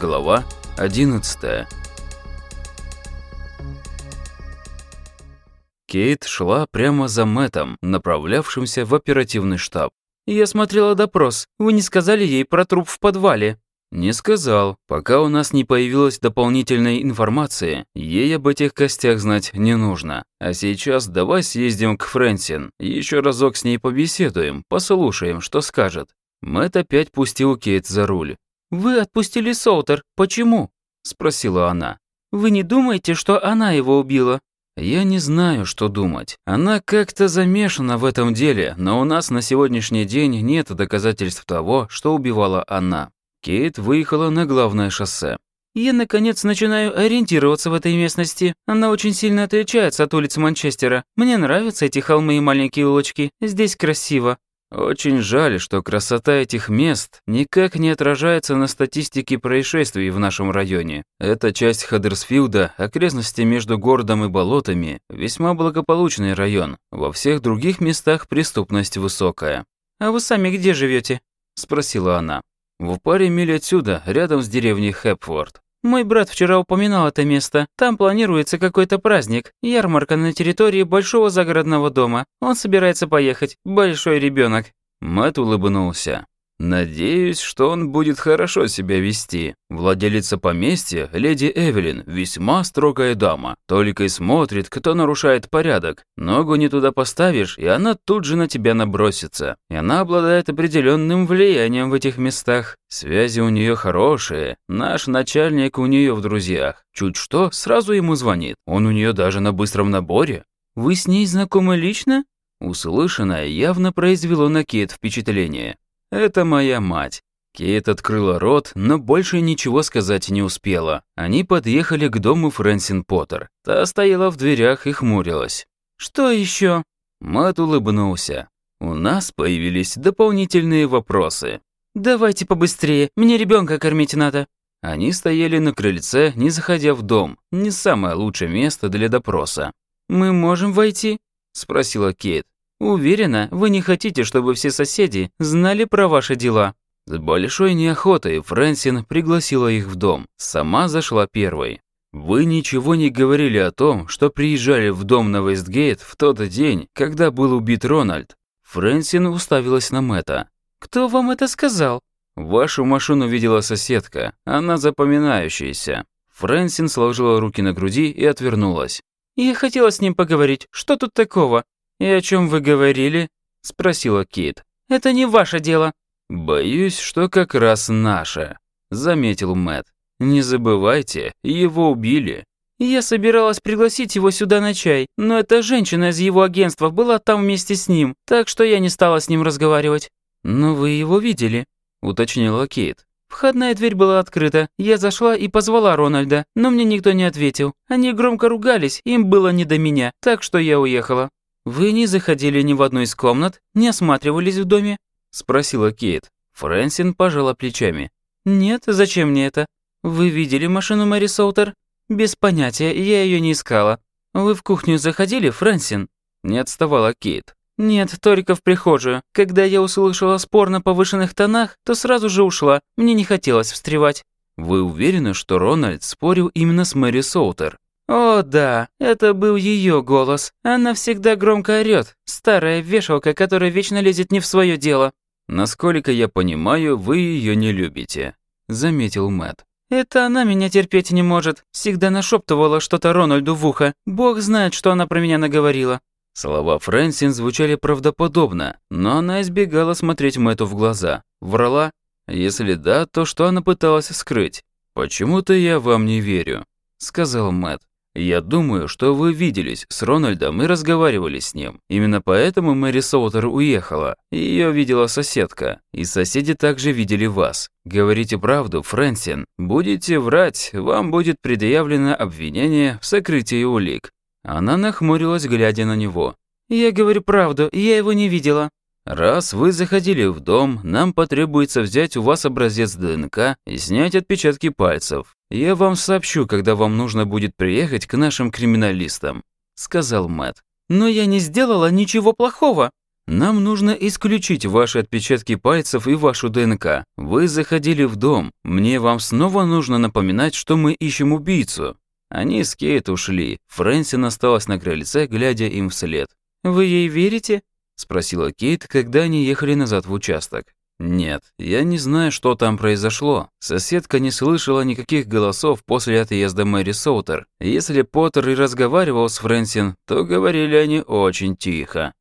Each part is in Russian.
Глава 11 Кейт шла прямо за Мэтом, направлявшимся в оперативный штаб. «Я смотрела допрос. Вы не сказали ей про труп в подвале?» «Не сказал. Пока у нас не появилась дополнительной информации, ей об этих костях знать не нужно. А сейчас давай съездим к Фрэнсин, еще разок с ней побеседуем, послушаем, что скажет». Мэтт опять пустил Кейт за руль. «Вы отпустили Соутер. Почему?» – спросила она. «Вы не думаете, что она его убила?» Я не знаю, что думать. Она как-то замешана в этом деле, но у нас на сегодняшний день нет доказательств того, что убивала она. Кейт выехала на главное шоссе. Я, наконец, начинаю ориентироваться в этой местности. Она очень сильно отличается от улиц Манчестера. Мне нравятся эти холмы и маленькие улочки. Здесь красиво. Очень жаль, что красота этих мест никак не отражается на статистике происшествий в нашем районе. Эта часть Хаддерсфилда, окрестности между городом и болотами, весьма благополучный район. Во всех других местах преступность высокая. «А вы сами где живете? спросила она. «В паре миль отсюда, рядом с деревней Хэпфорд. Мой брат вчера упоминал это место. Там планируется какой-то праздник. Ярмарка на территории большого загородного дома. Он собирается поехать. Большой ребенок. Мэтт улыбнулся. Надеюсь, что он будет хорошо себя вести. Владелица поместья, леди Эвелин, весьма строгая дама. Только и смотрит, кто нарушает порядок. Ногу не туда поставишь, и она тут же на тебя набросится. И она обладает определенным влиянием в этих местах. Связи у нее хорошие. Наш начальник у нее в друзьях. Чуть что, сразу ему звонит. Он у нее даже на быстром наборе. Вы с ней знакомы лично? Услышанное явно произвело на Кейт впечатление. «Это моя мать». Кейт открыла рот, но больше ничего сказать не успела. Они подъехали к дому Фрэнсин Поттер. Та стояла в дверях и хмурилась. «Что еще? Мэтт улыбнулся. «У нас появились дополнительные вопросы». «Давайте побыстрее, мне ребенка кормить надо». Они стояли на крыльце, не заходя в дом. Не самое лучшее место для допроса. «Мы можем войти?» – спросила Кейт. Уверена, вы не хотите, чтобы все соседи знали про ваши дела. С большой неохотой Фрэнсин пригласила их в дом. Сама зашла первой. Вы ничего не говорили о том, что приезжали в дом на Вестгейт в тот день, когда был убит Рональд. Фрэнсин уставилась на Мэтта. Кто вам это сказал? Вашу машину видела соседка. Она запоминающаяся. Фрэнсин сложила руки на груди и отвернулась. Я хотела с ним поговорить. Что тут такого? «И о чем вы говорили?» – спросила Кит. «Это не ваше дело». «Боюсь, что как раз наше», – заметил Мэт. «Не забывайте, его убили». «Я собиралась пригласить его сюда на чай, но эта женщина из его агентства была там вместе с ним, так что я не стала с ним разговаривать». «Но вы его видели?» – уточнила Кейт. Входная дверь была открыта. Я зашла и позвала Рональда, но мне никто не ответил. Они громко ругались, им было не до меня, так что я уехала. «Вы не заходили ни в одну из комнат, не осматривались в доме?» – спросила Кейт. Фрэнсин пожала плечами. «Нет, зачем мне это? Вы видели машину Мэри Соутер?» «Без понятия, я ее не искала. Вы в кухню заходили, Фрэнсин?» Не отставала Кейт. «Нет, только в прихожую. Когда я услышала спор на повышенных тонах, то сразу же ушла. Мне не хотелось встревать». «Вы уверены, что Рональд спорил именно с Мэри Соутер?» О, да, это был ее голос. Она всегда громко орёт. Старая вешалка, которая вечно лезет не в свое дело. Насколько я понимаю, вы ее не любите, заметил Мэт. Это она меня терпеть не может. Всегда нашептывала что-то Рональду в ухо. Бог знает, что она про меня наговорила. Слова Фрэнсин звучали правдоподобно, но она избегала смотреть Мэту в глаза. Врала? Если да, то что она пыталась скрыть? «Почему-то я вам не верю», — сказал Мэт. Я думаю, что вы виделись с Рональдом и разговаривали с ним. Именно поэтому Мэри Соутер уехала. Ее видела соседка. И соседи также видели вас. Говорите правду, Фрэнсин. Будете врать, вам будет предъявлено обвинение в сокрытии улик. Она нахмурилась, глядя на него. «Я говорю правду, я его не видела». Раз вы заходили в дом, нам потребуется взять у вас образец ДНК и снять отпечатки пальцев. Я вам сообщу, когда вам нужно будет приехать к нашим криминалистам», – сказал Мэт. «Но я не сделала ничего плохого». Нам нужно исключить ваши отпечатки пальцев и вашу ДНК. Вы заходили в дом. Мне вам снова нужно напоминать, что мы ищем убийцу». Они с Кейт ушли. Фрэнсин осталась на крыльце, глядя им вслед. «Вы ей верите?» – спросила Кейт, когда они ехали назад в участок. «Нет, я не знаю, что там произошло. Соседка не слышала никаких голосов после отъезда Мэри Соутер. Если Поттер и разговаривал с Фрэнсин, то говорили они очень тихо».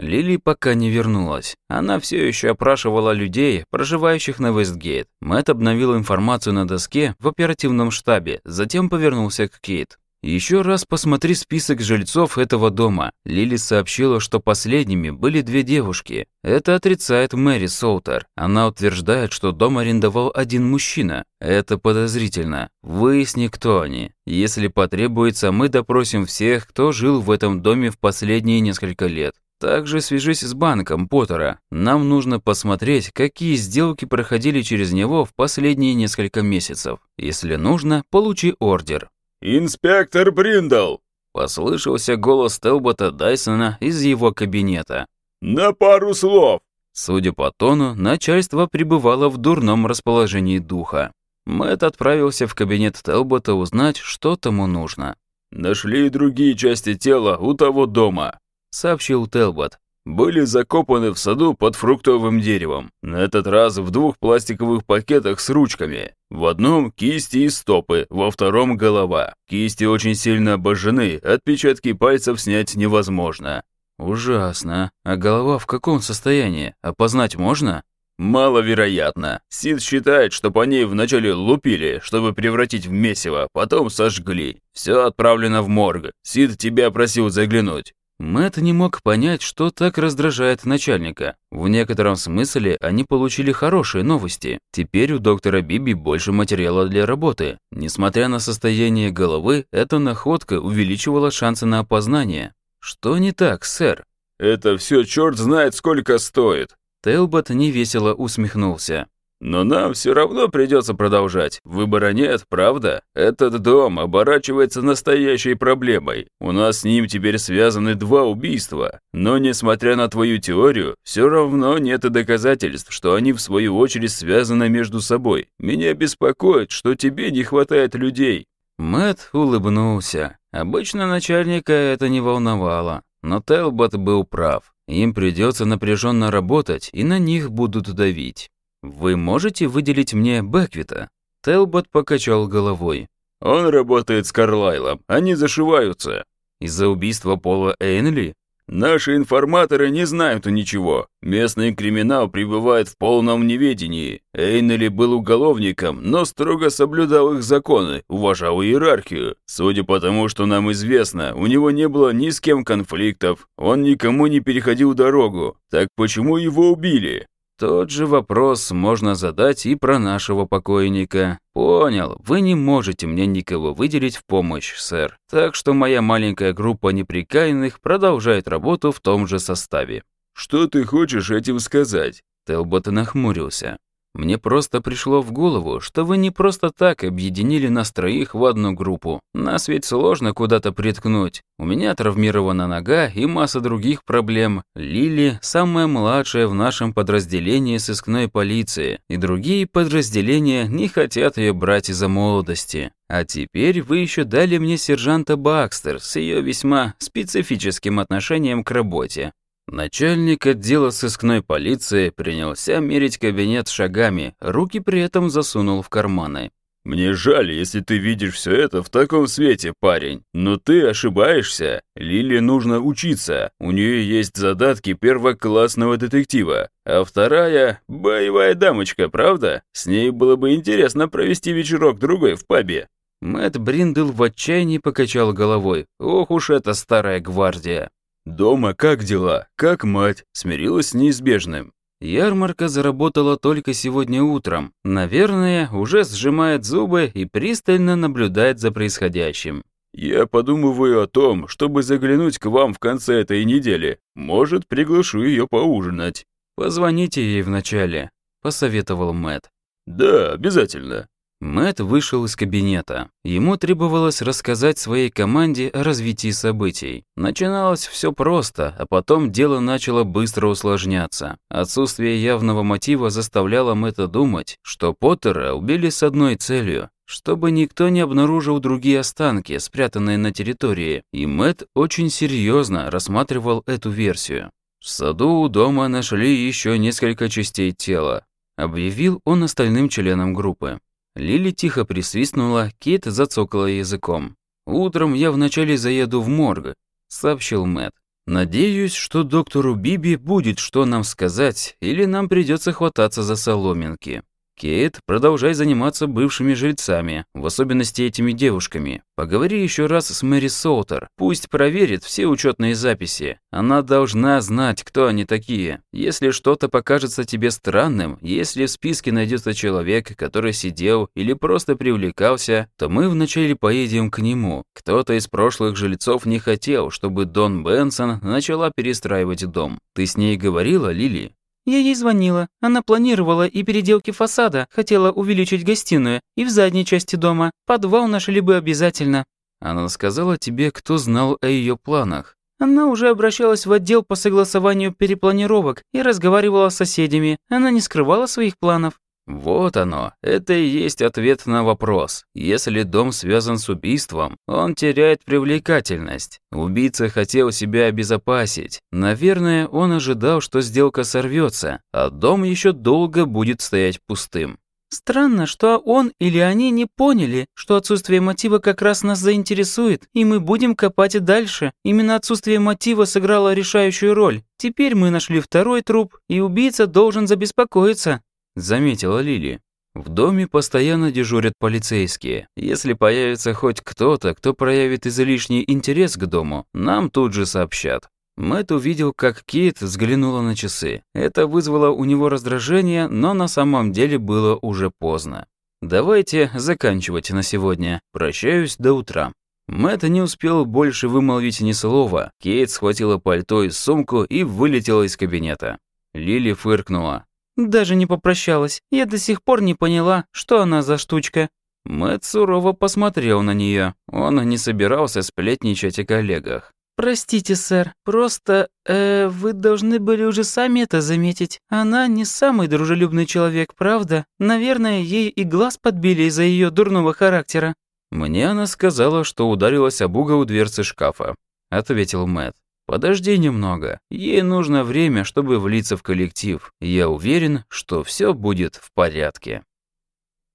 Лили пока не вернулась. Она все еще опрашивала людей, проживающих на Вестгейт. Мэтт обновил информацию на доске в оперативном штабе, затем повернулся к Кейт. Еще раз посмотри список жильцов этого дома. Лили сообщила, что последними были две девушки. Это отрицает Мэри Солтер. Она утверждает, что дом арендовал один мужчина. Это подозрительно. Выясни, кто они. Если потребуется, мы допросим всех, кто жил в этом доме в последние несколько лет. Также свяжись с банком Поттера. Нам нужно посмотреть, какие сделки проходили через него в последние несколько месяцев. Если нужно, получи ордер. «Инспектор Бриндл!» – послышался голос Телбота Дайсона из его кабинета. «На пару слов!» Судя по тону, начальство пребывало в дурном расположении духа. Мэтт отправился в кабинет Телбота узнать, что тому нужно. «Нашли другие части тела у того дома», — сообщил Телбот были закопаны в саду под фруктовым деревом. На этот раз в двух пластиковых пакетах с ручками. В одном кисти и стопы, во втором голова. Кисти очень сильно обожжены, отпечатки пальцев снять невозможно. Ужасно. А голова в каком состоянии? Опознать можно? Маловероятно. Сид считает, что по ней вначале лупили, чтобы превратить в месиво, потом сожгли. Все отправлено в морг. Сид тебя просил заглянуть. Мэт не мог понять, что так раздражает начальника. В некотором смысле они получили хорошие новости. Теперь у доктора Биби больше материала для работы. Несмотря на состояние головы, эта находка увеличивала шансы на опознание. Что не так, сэр? Это все черт знает сколько стоит. Телбот невесело усмехнулся. Но нам все равно придется продолжать. Выбора нет, правда? Этот дом оборачивается настоящей проблемой. У нас с ним теперь связаны два убийства. Но несмотря на твою теорию, все равно нет и доказательств, что они в свою очередь связаны между собой. Меня беспокоит, что тебе не хватает людей. Мэт улыбнулся. Обычно начальника это не волновало. Но Телбот был прав. Им придется напряженно работать, и на них будут давить. «Вы можете выделить мне Беквита?» Телбот покачал головой. «Он работает с Карлайлом, они зашиваются». «Из-за убийства Пола Эйнли?» «Наши информаторы не знают ничего. Местный криминал пребывает в полном неведении. Эйнели был уголовником, но строго соблюдал их законы, уважал иерархию. Судя по тому, что нам известно, у него не было ни с кем конфликтов, он никому не переходил дорогу. Так почему его убили?» Тот же вопрос можно задать и про нашего покойника. Понял, вы не можете мне никого выделить в помощь, сэр. Так что моя маленькая группа неприкаянных продолжает работу в том же составе. Что ты хочешь этим сказать? Телбот нахмурился. Мне просто пришло в голову, что вы не просто так объединили нас троих в одну группу. Нас ведь сложно куда-то приткнуть. У меня травмирована нога и масса других проблем. Лили – самая младшая в нашем подразделении сыскной полиции, и другие подразделения не хотят ее брать из-за молодости. А теперь вы еще дали мне сержанта Бакстер с ее весьма специфическим отношением к работе. Начальник отдела сыскной полиции принялся мерить кабинет шагами, руки при этом засунул в карманы. «Мне жаль, если ты видишь все это в таком свете, парень. Но ты ошибаешься. Лиле нужно учиться. У нее есть задатки первоклассного детектива. А вторая – боевая дамочка, правда? С ней было бы интересно провести вечерок-другой в пабе». Мэтт Бриндл в отчаянии покачал головой. «Ох уж эта старая гвардия!» «Дома как дела? Как мать?» Смирилась с неизбежным. Ярмарка заработала только сегодня утром. Наверное, уже сжимает зубы и пристально наблюдает за происходящим. «Я подумываю о том, чтобы заглянуть к вам в конце этой недели. Может, приглашу ее поужинать». «Позвоните ей вначале», – посоветовал Мэт. «Да, обязательно». Мэт вышел из кабинета. Ему требовалось рассказать своей команде о развитии событий. Начиналось все просто, а потом дело начало быстро усложняться. Отсутствие явного мотива заставляло Мэтта думать, что Поттера убили с одной целью чтобы никто не обнаружил другие останки, спрятанные на территории, и Мэт очень серьезно рассматривал эту версию. В саду у дома нашли еще несколько частей тела, объявил он остальным членам группы. Лили тихо присвистнула, Кит зацокала языком. «Утром я вначале заеду в морг», — сообщил Мэт. «Надеюсь, что доктору Биби будет что нам сказать, или нам придется хвататься за соломинки». Кейт, продолжай заниматься бывшими жильцами, в особенности этими девушками. Поговори еще раз с Мэри Солтер. Пусть проверит все учетные записи. Она должна знать, кто они такие. Если что-то покажется тебе странным, если в списке найдется человек, который сидел или просто привлекался, то мы вначале поедем к нему. Кто-то из прошлых жильцов не хотел, чтобы Дон Бенсон начала перестраивать дом. Ты с ней говорила, Лили? Я ей звонила. Она планировала и переделки фасада, хотела увеличить гостиную, и в задней части дома. Подвал нашли бы обязательно. Она сказала тебе, кто знал о ее планах. Она уже обращалась в отдел по согласованию перепланировок и разговаривала с соседями. Она не скрывала своих планов. Вот оно. Это и есть ответ на вопрос. Если дом связан с убийством, он теряет привлекательность. Убийца хотел себя обезопасить. Наверное, он ожидал, что сделка сорвется, а дом еще долго будет стоять пустым. Странно, что он или они не поняли, что отсутствие мотива как раз нас заинтересует, и мы будем копать и дальше. Именно отсутствие мотива сыграло решающую роль. Теперь мы нашли второй труп, и убийца должен забеспокоиться заметила Лили. В доме постоянно дежурят полицейские. Если появится хоть кто-то, кто проявит излишний интерес к дому, нам тут же сообщат. Мэтт увидел, как Кит взглянула на часы. Это вызвало у него раздражение, но на самом деле было уже поздно. «Давайте заканчивать на сегодня. Прощаюсь до утра». Мэтт не успел больше вымолвить ни слова. Кейт схватила пальто и сумку и вылетела из кабинета. Лили фыркнула. Даже не попрощалась. Я до сих пор не поняла, что она за штучка. Мэтт сурово посмотрел на нее. Он не собирался сплетничать о коллегах. «Простите, сэр, просто, э, вы должны были уже сами это заметить. Она не самый дружелюбный человек, правда? Наверное, ей и глаз подбили из-за ее дурного характера». «Мне она сказала, что ударилась об угол дверцы шкафа», — ответил Мэтт. Подожди немного. Ей нужно время, чтобы влиться в коллектив. Я уверен, что все будет в порядке.